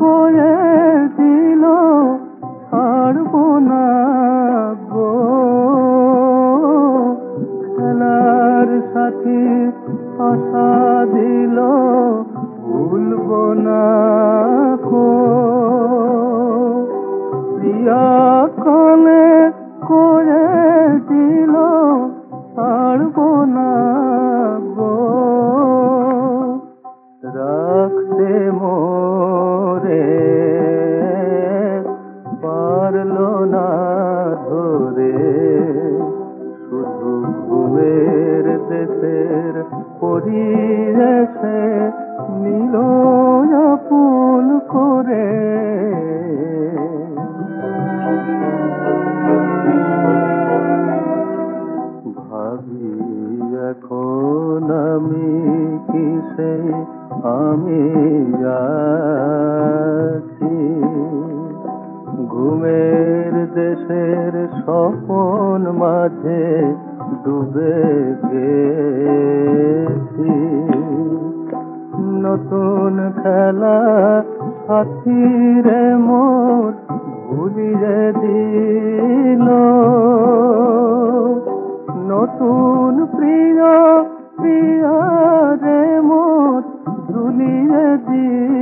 কয়ে দিল ছাড়ব না গো। খেলার সাথী আশা দিল না কো প্রিয়া কানে করে দিল ছাড়ব না গো। রাখতে মোরে পারল না ধরে। শুধু ঘুমের দেশের পরিবেশে নিল আপন করে। ভাবি, এখন আমি কিসে? আমি আছি। ঘুমের দেশের স্বপন মাঝে ডুবে গেছি। নতুন খেলা সাথীরে মোর ভুলিয়ে দিল। নতুন প্রিয় প্রিয় রে মোর ভুলিয়ে দিল।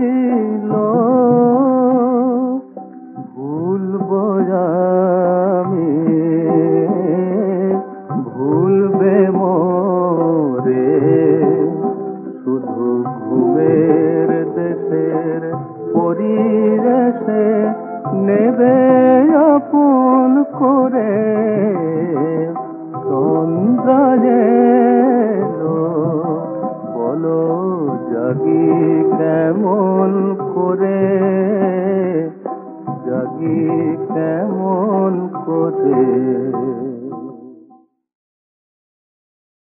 পরিবেশে নেবে আপন করে। সন্ধ্যায় বলো জাগি কেমন করে। জাগি কেমন করে।